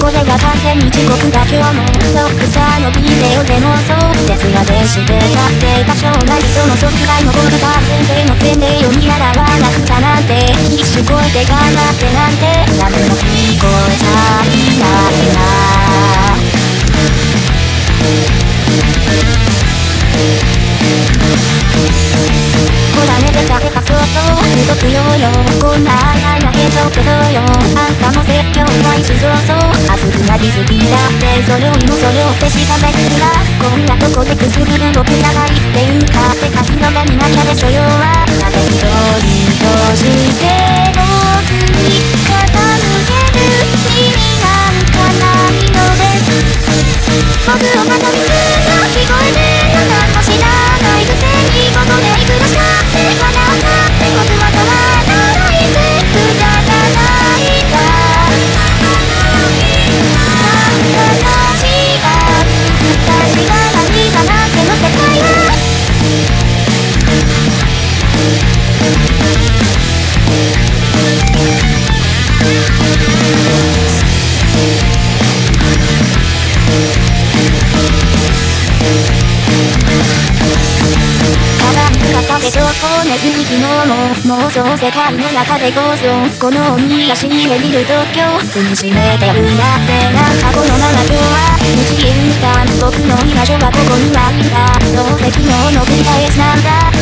これが完全に地獄だ今日もロックサーのビデオでもそう徹夜でしてたってた将来その即来のことさ先生の前例を見習わなくちゃなんて必死こえて頑張ってなんてよ。よこんな愛なけどけどよ。あんたも説教ないしそう。そうりすぎだってそれをもそれをってしかめるなこんなとこでくすぐる。僕じゃないっていう。かってか日の目になきゃでしょよはなぜ一人として僕に傾ける。意味なんかないのです。僕をまた見つが聞こえて。どこねずに昨日も妄想世界の中で構造この鬼足にめりる東京踏みしめてるなってなんかこのまま今日は無事言うた僕の居場所はここにないたどうせ昨日の繰り返しなんだ